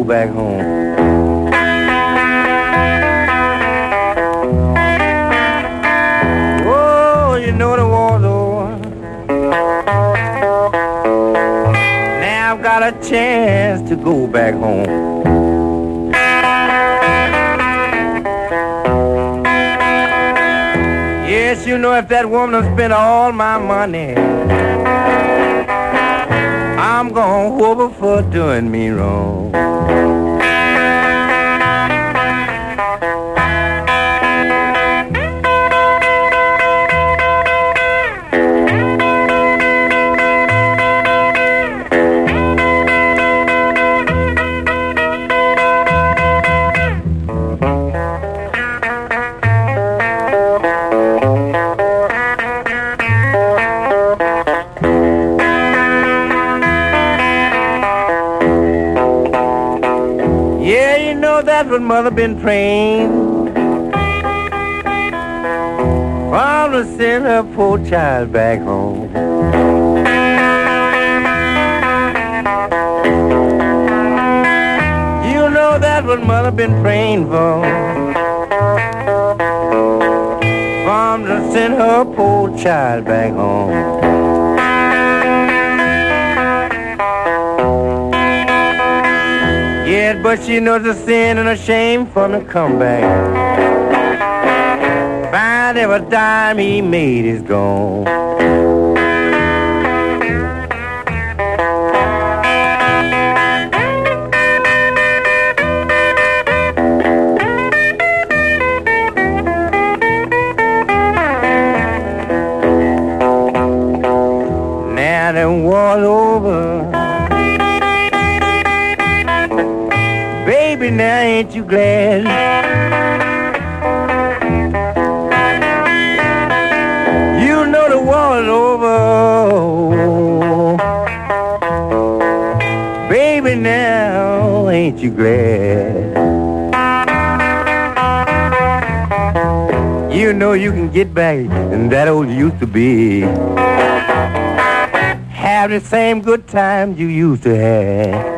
go back home. Oh, you know the war's over. Now I've got a chance to go back home. Yes, you know if that woman has spent all my money, I'm gonna whoop her for doing me wrong. Mother been praying. From to send her poor child back home. You know that's what mother been praying for. From to send her poor child back home. But she knows a sin and a shame from the comeback. Find every dime he made is gone. Ain't you glad? You know the war's over. Baby, now ain't you glad? You know you can get back and that old used to be. Have the same good times you used to have.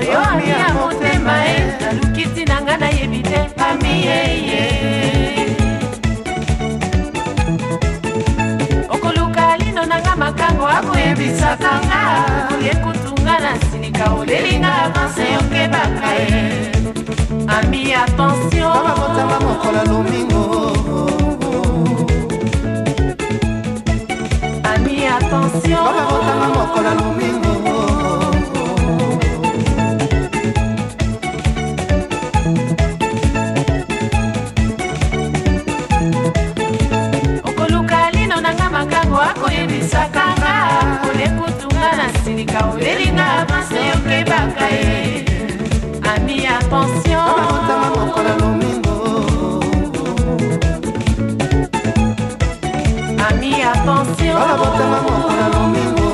Zamba nyonso yo ami ya motema e naluki ntina nga nayebi te. Ami yeye okoluka lino nanga makango akoyebisaka nga oyekutunga na silika olelinga avanse yokebaka ye ami attention bababotanga mokola lomingo. Ami attention bababotanga mokola lomingo akoyebisaka nga olekutunga na avanse yokebaka ye. Ami attention bababotanga mokola lomingo ami attention bababotanga mokola lomingo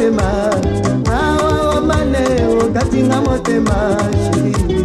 motema. Awa omane okatinga motema. shiri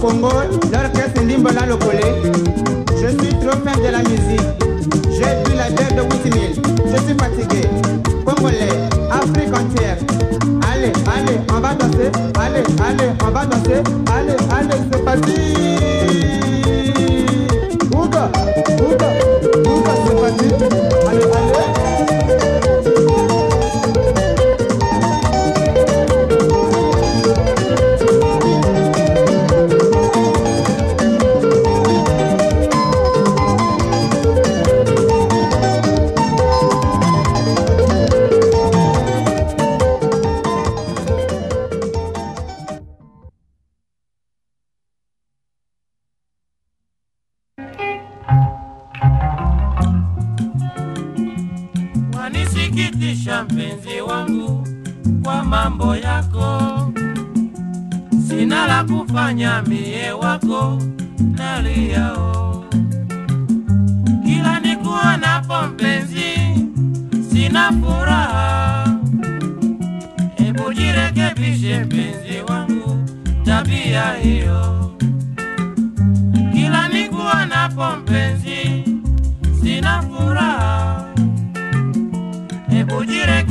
l'orchestre Ndimbola Lokole. Je suis trop fan de la musique. J'ai vu la guerre de Whitney. Je suis fatigué. Congolais, Afrique entière. Allez, allez, on va danser. Allez, allez, on va danser. Allez, allez, c'est parti. Ouga, c'est parti.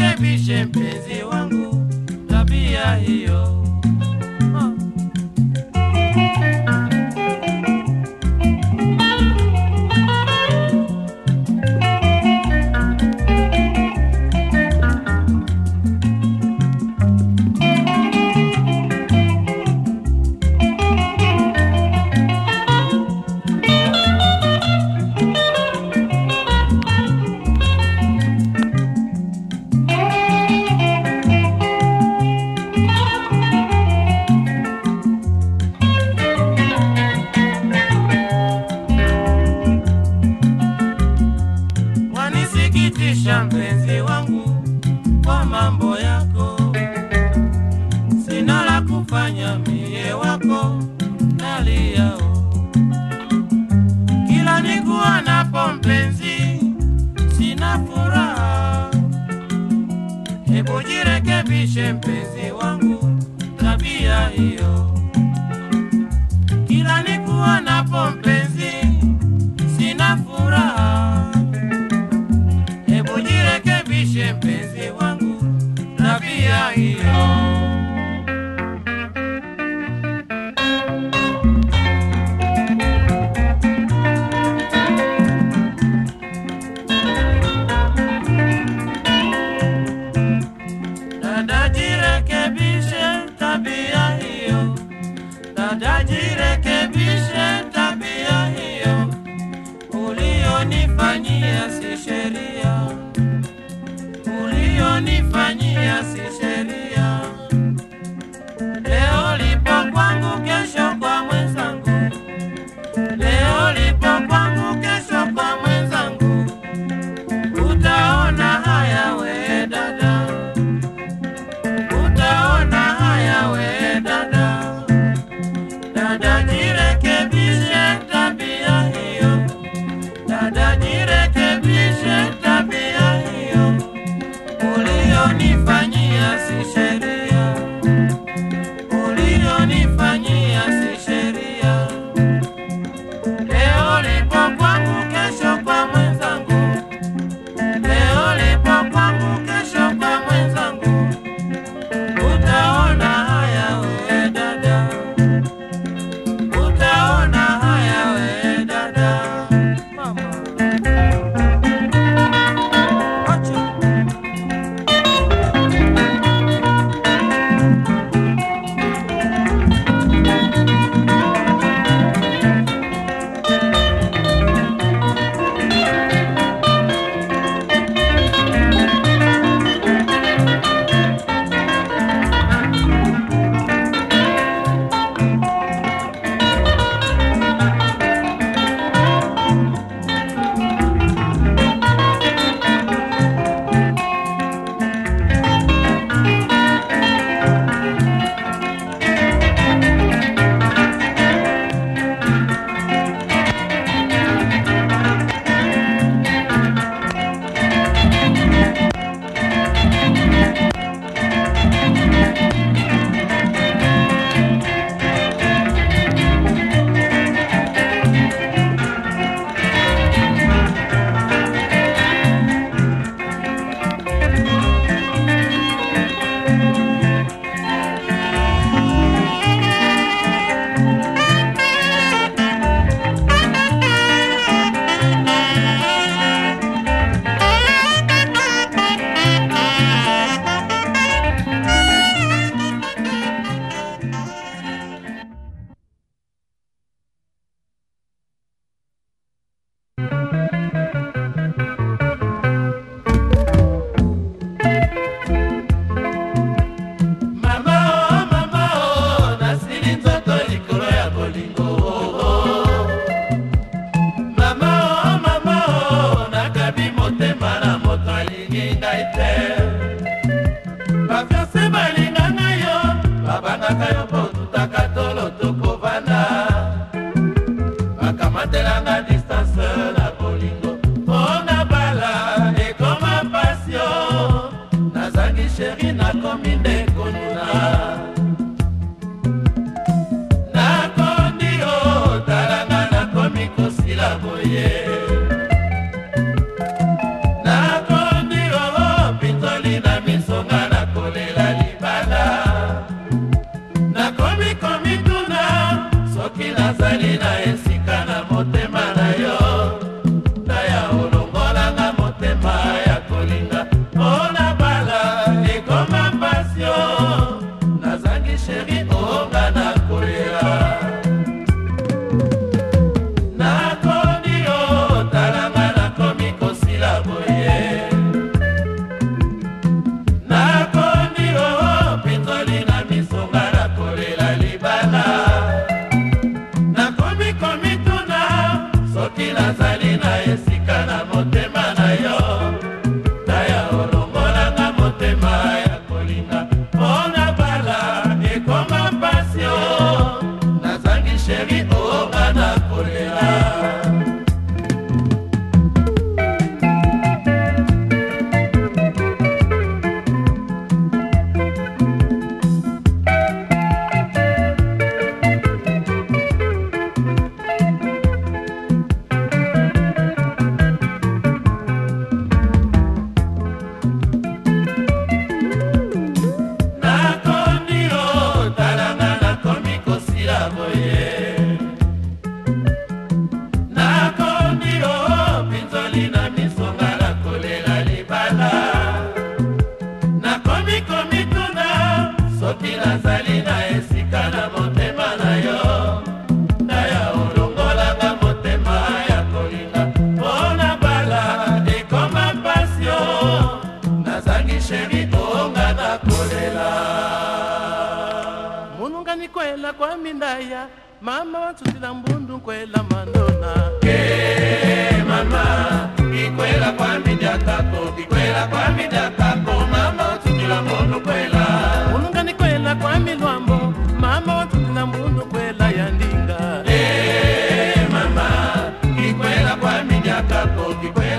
Hebu jirekebishe mpenzi wangu tabia hiyo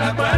ikwela kwa